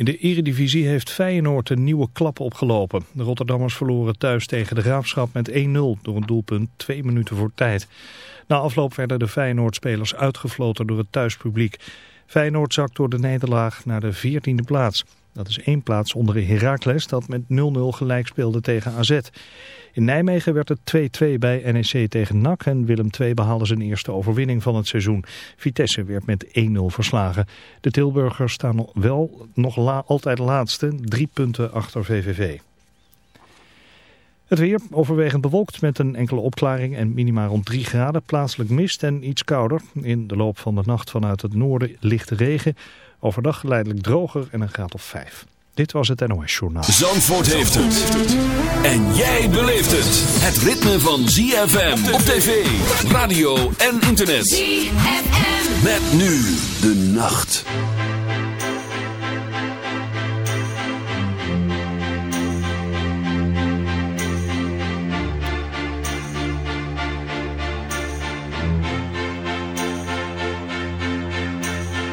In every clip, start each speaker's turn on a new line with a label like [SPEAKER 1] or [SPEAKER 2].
[SPEAKER 1] In de eredivisie heeft Feyenoord een nieuwe klap opgelopen. De Rotterdammers verloren thuis tegen de Graafschap met 1-0 door een doelpunt twee minuten voor tijd. Na afloop werden de Feyenoord-spelers uitgefloten door het thuispubliek. Feyenoord zakt door de nederlaag naar de 14e plaats. Dat is één plaats onder Heracles dat met 0-0 gelijk speelde tegen AZ. In Nijmegen werd het 2-2 bij NEC tegen NAC en Willem II behaalde zijn eerste overwinning van het seizoen. Vitesse werd met 1-0 verslagen. De Tilburgers staan wel nog altijd laatste, drie punten achter VVV. Het weer overwegend bewolkt met een enkele opklaring en minima rond 3 graden. Plaatselijk mist en iets kouder. In de loop van de nacht vanuit het noorden lichte regen. Overdag geleidelijk droger en een graad of 5. Dit was het NOS Journaal.
[SPEAKER 2] Zandvoort heeft het. En jij beleeft het. Het ritme van ZFM op tv, radio en internet. ZFM. Met nu de nacht.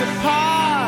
[SPEAKER 3] apart.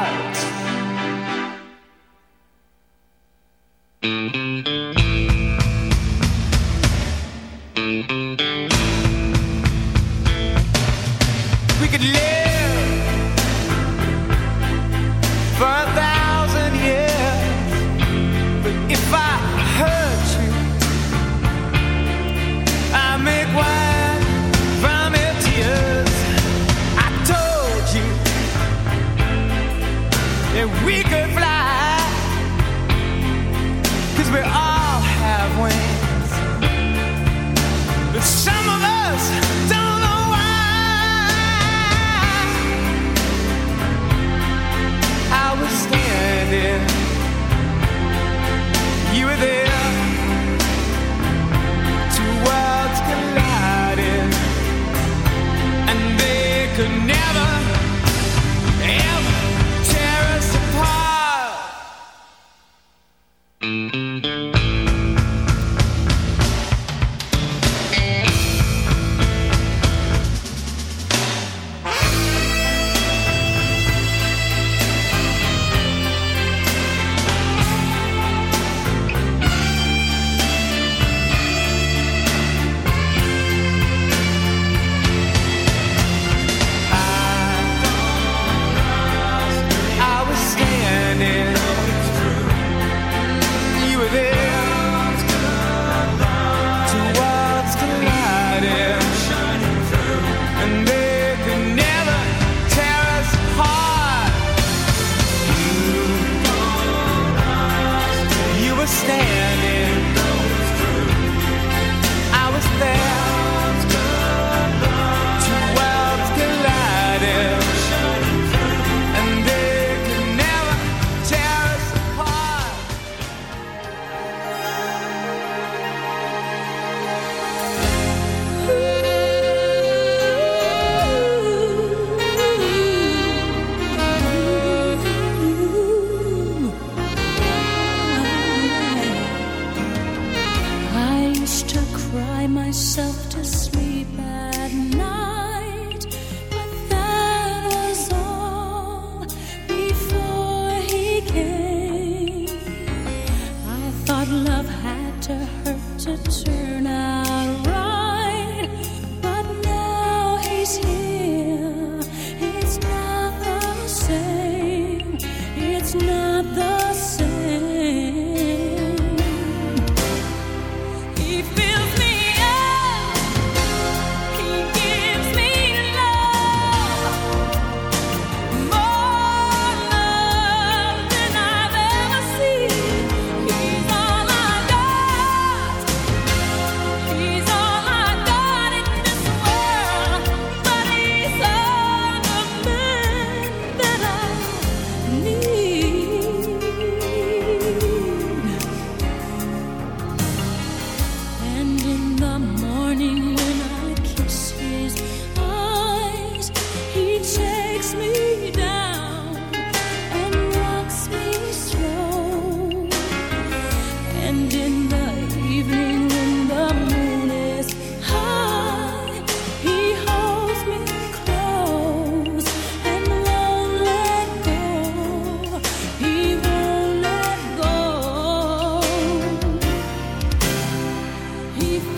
[SPEAKER 4] He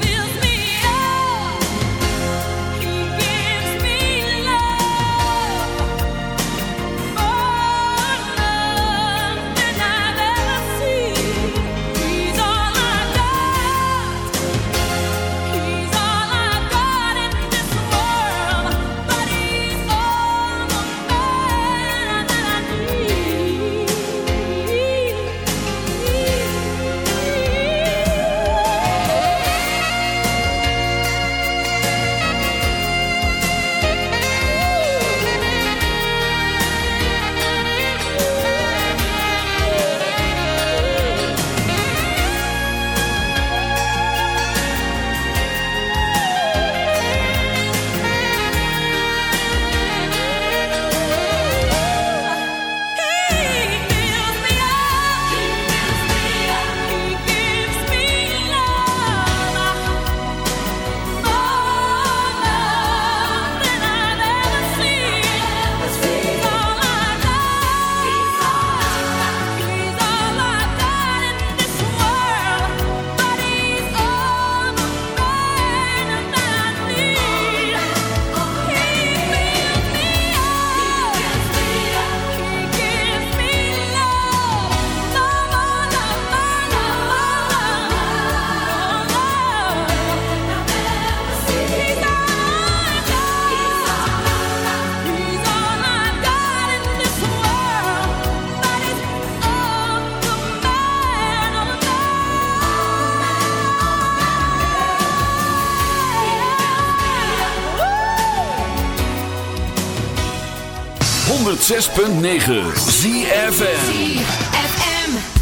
[SPEAKER 5] 106.9 ZFM.
[SPEAKER 6] FM.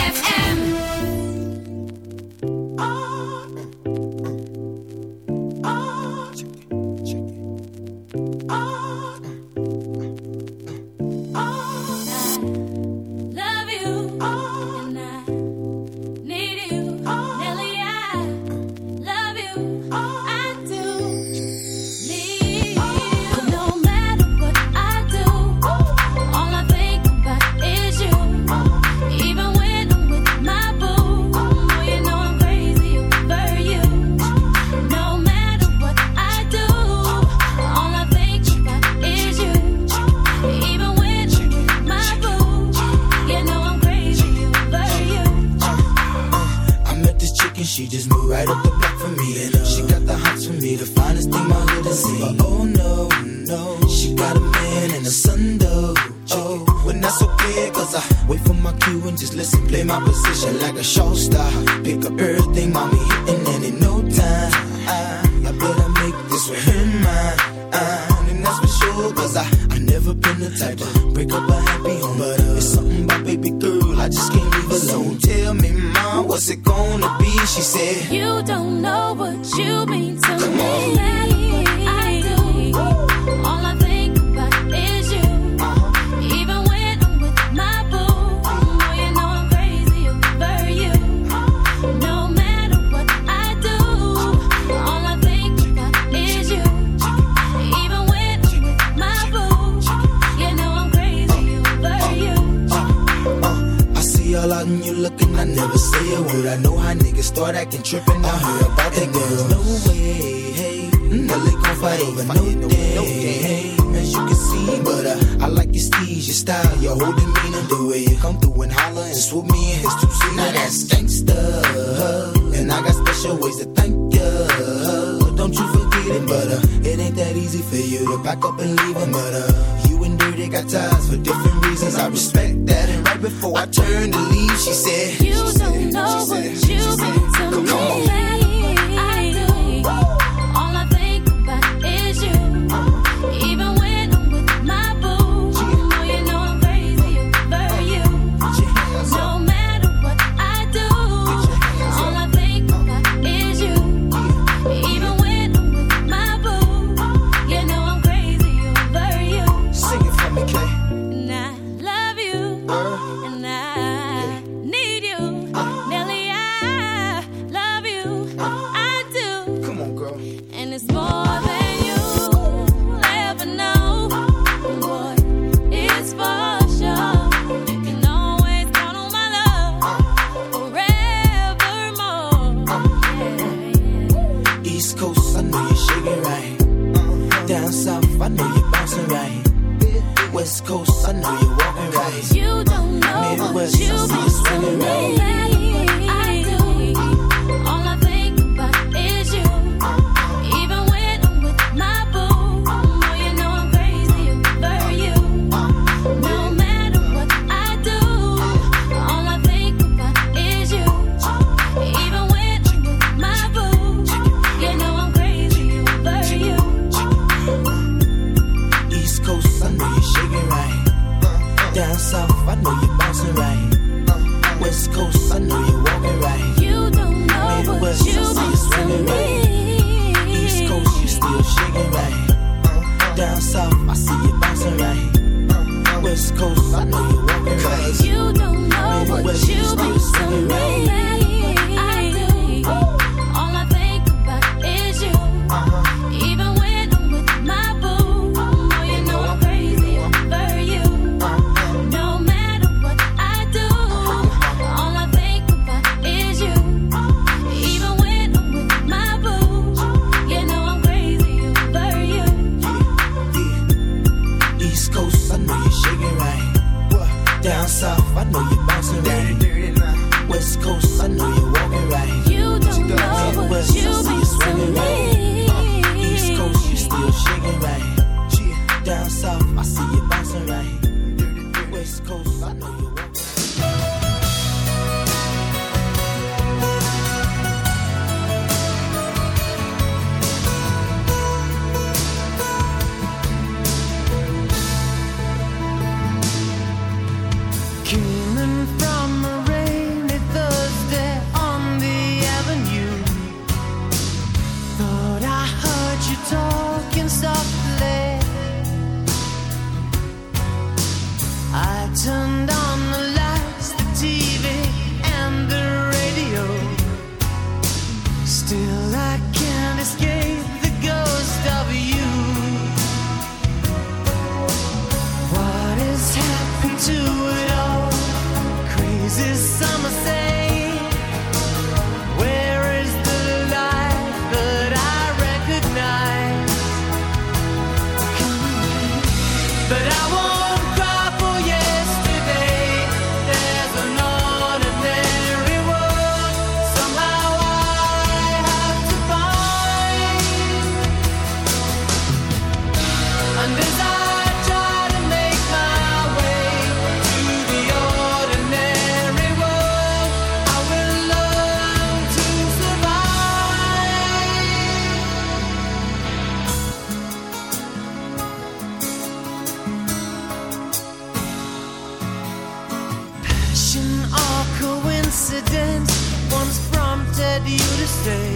[SPEAKER 7] say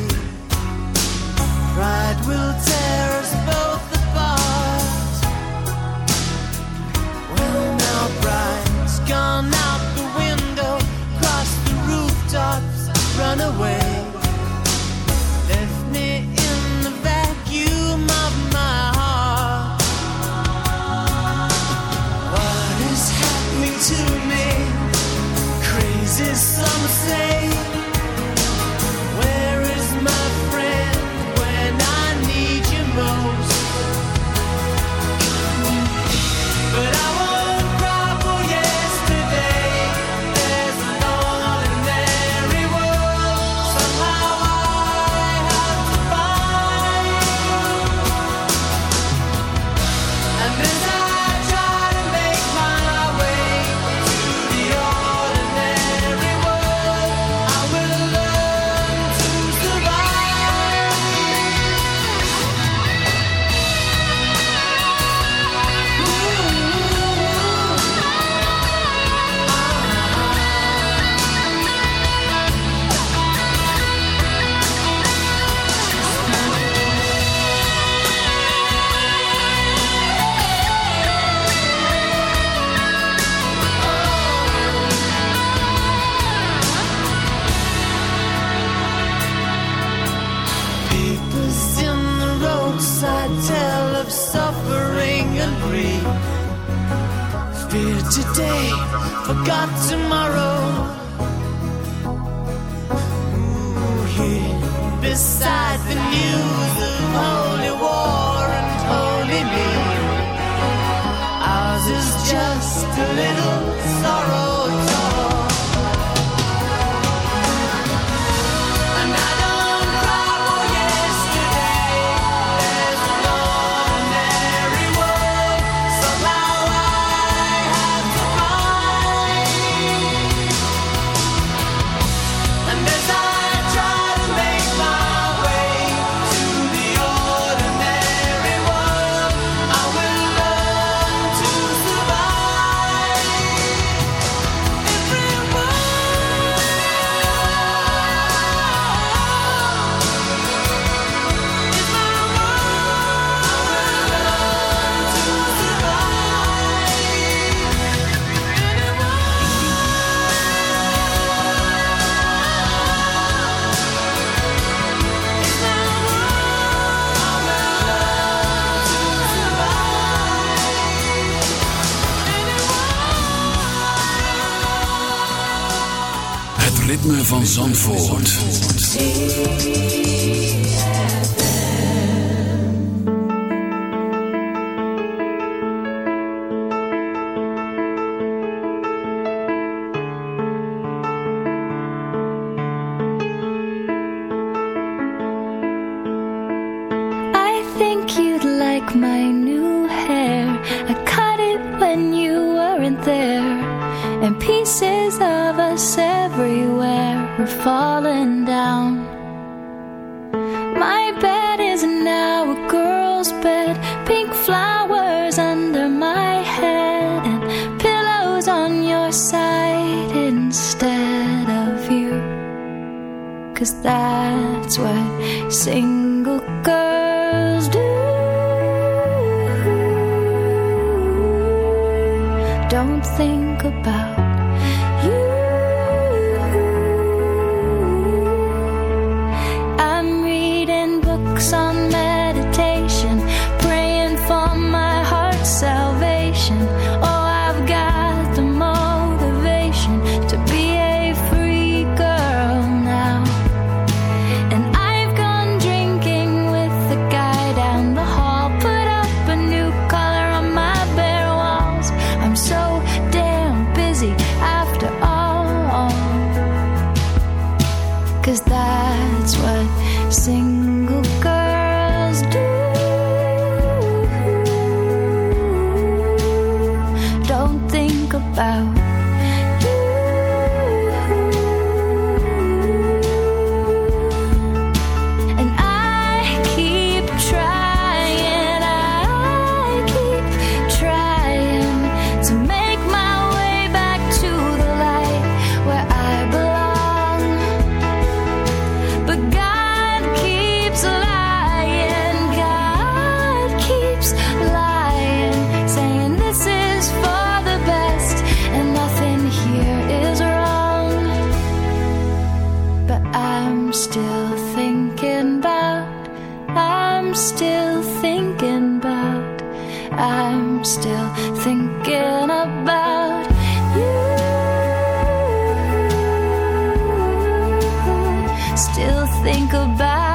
[SPEAKER 3] beside the
[SPEAKER 6] new Zandvoort. pink flowers under my head and pillows on your side instead of you. Cause that's what single girls do. Don't think about still think about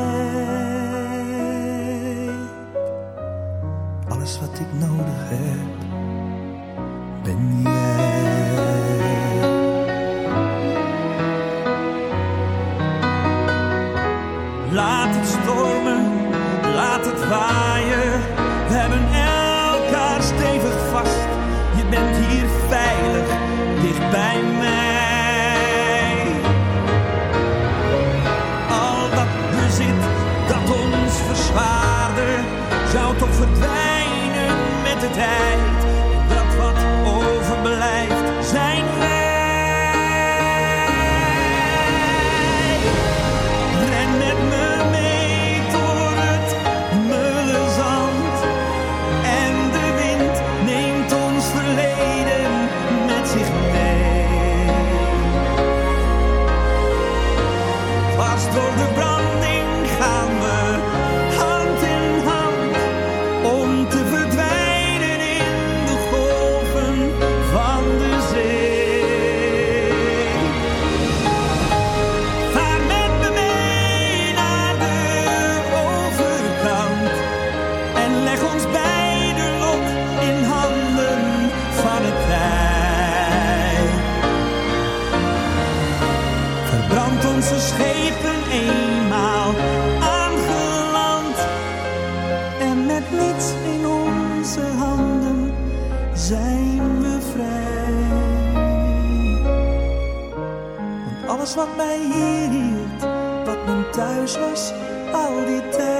[SPEAKER 8] in onze handen zijn we vrij. Want alles wat mij hier hield, wat mijn thuis was, al die tijd.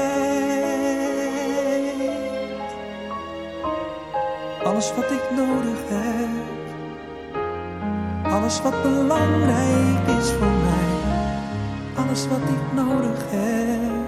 [SPEAKER 8] Alles wat ik nodig heb, alles wat belangrijk is voor mij, alles wat ik nodig heb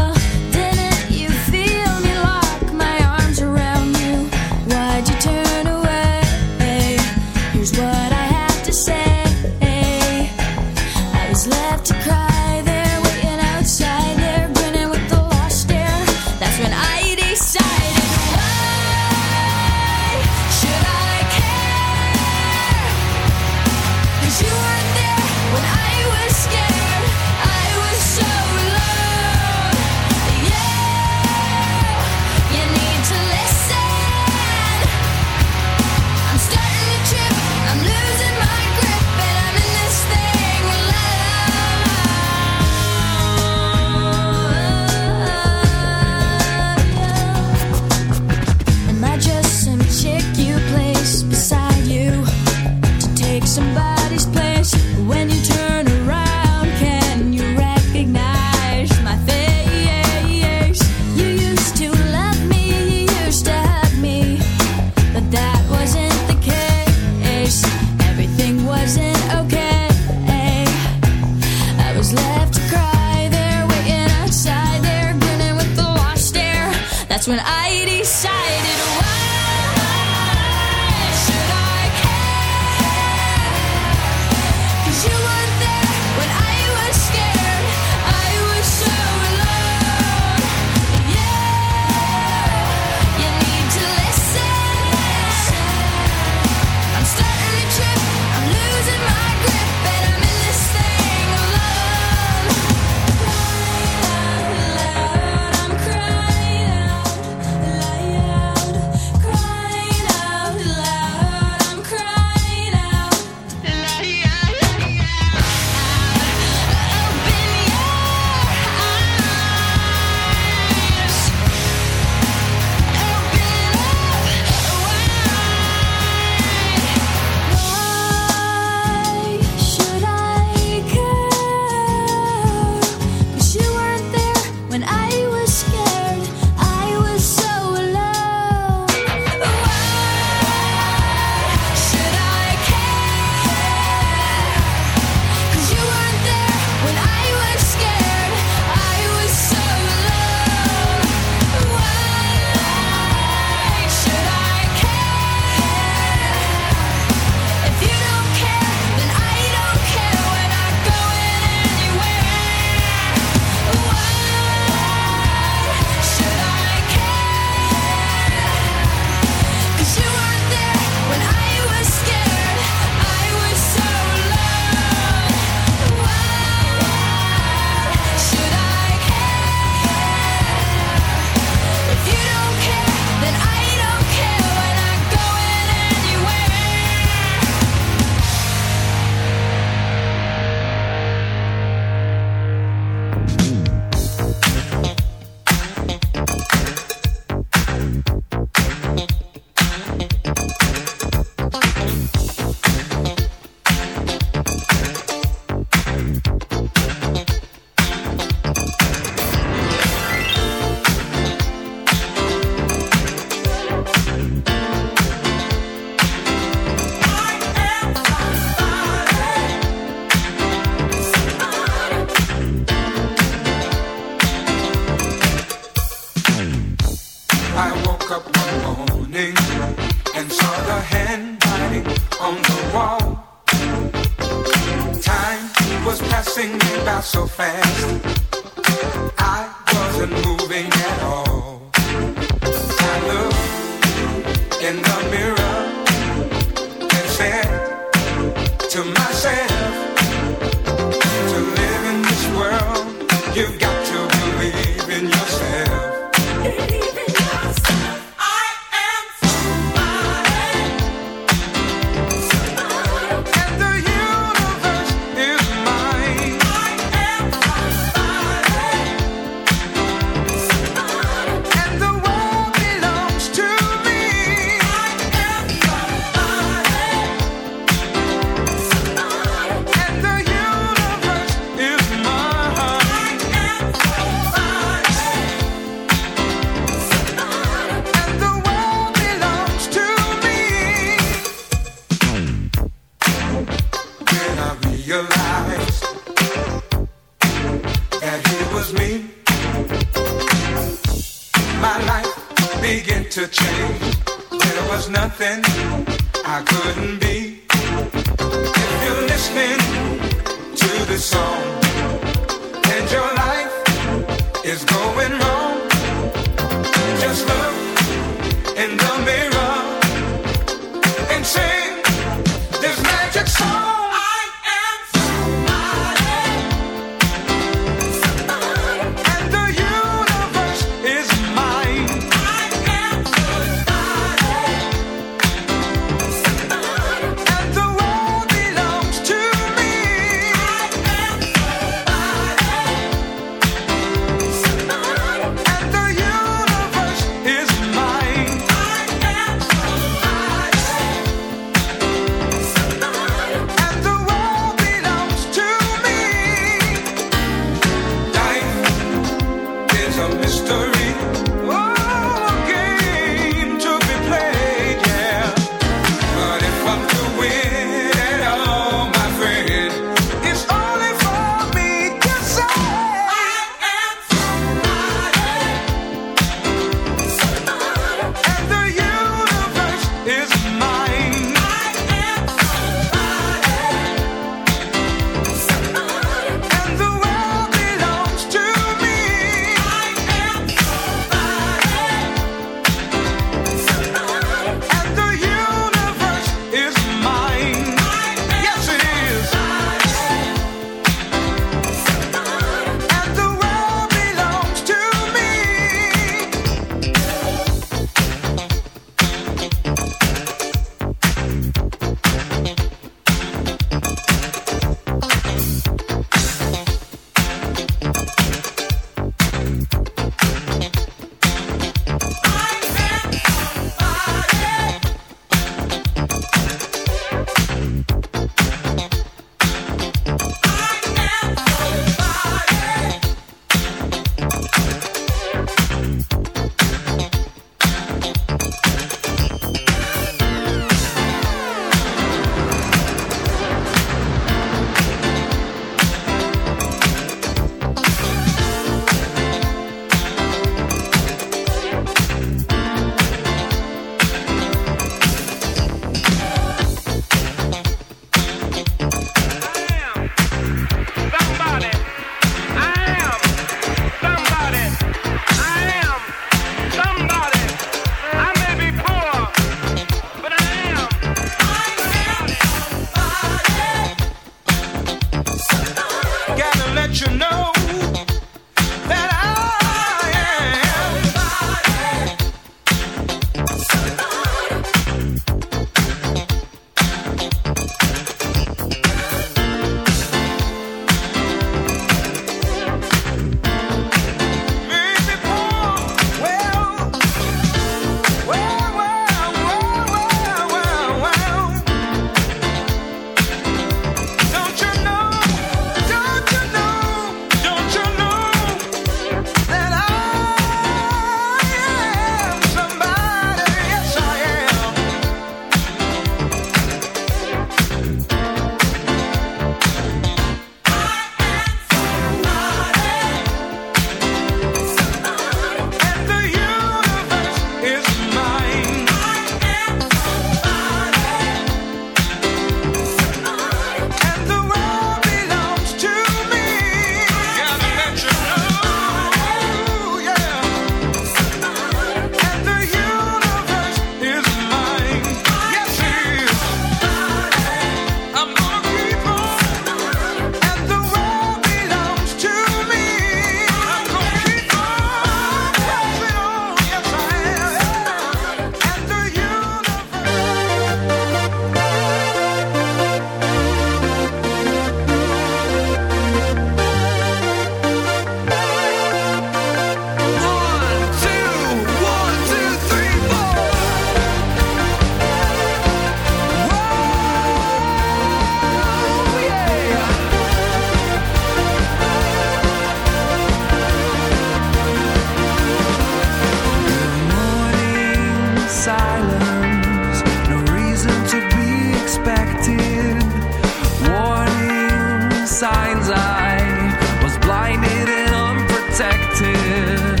[SPEAKER 6] you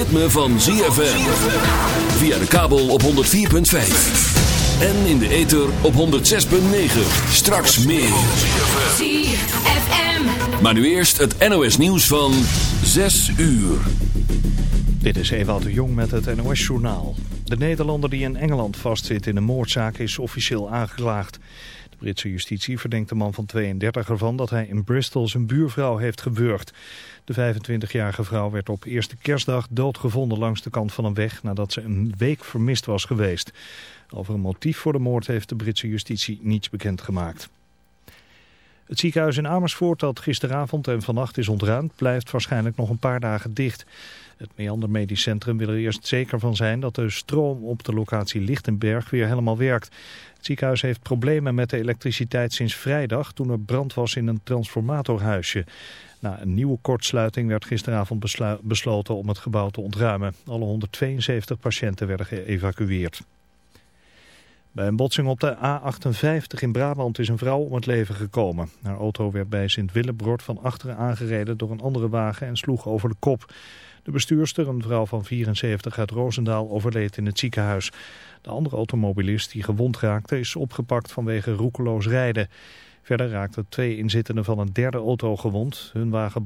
[SPEAKER 2] ritme van ZFM. Via de kabel op 104.5. En in de ether op 106.9. Straks meer.
[SPEAKER 4] ZFM.
[SPEAKER 2] Maar nu eerst het NOS nieuws van 6 uur.
[SPEAKER 1] Dit is Ewout de Jong met het NOS-journaal. De Nederlander die in Engeland vastzit in een moordzaak is officieel aangeklaagd. De Britse justitie verdenkt de man van 32 ervan dat hij in Bristol zijn buurvrouw heeft gewurgd. De 25-jarige vrouw werd op eerste kerstdag doodgevonden langs de kant van een weg nadat ze een week vermist was geweest. Over een motief voor de moord heeft de Britse justitie niets bekendgemaakt. Het ziekenhuis in Amersfoort dat gisteravond en vannacht is ontruimd blijft waarschijnlijk nog een paar dagen dicht. Het Meander Medisch Centrum wil er eerst zeker van zijn dat de stroom op de locatie Lichtenberg weer helemaal werkt. Het ziekenhuis heeft problemen met de elektriciteit sinds vrijdag toen er brand was in een transformatorhuisje. Na een nieuwe kortsluiting werd gisteravond besloten om het gebouw te ontruimen. Alle 172 patiënten werden geëvacueerd. Bij een botsing op de A58 in Brabant is een vrouw om het leven gekomen. Haar auto werd bij Sint-Willebrod van achteren aangereden door een andere wagen en sloeg over de kop. De bestuurster, een vrouw van 74 uit Roosendaal, overleed in het ziekenhuis. De andere automobilist die gewond raakte is opgepakt vanwege roekeloos rijden. Verder raakten twee inzittenden van een derde auto gewond. Hun wagen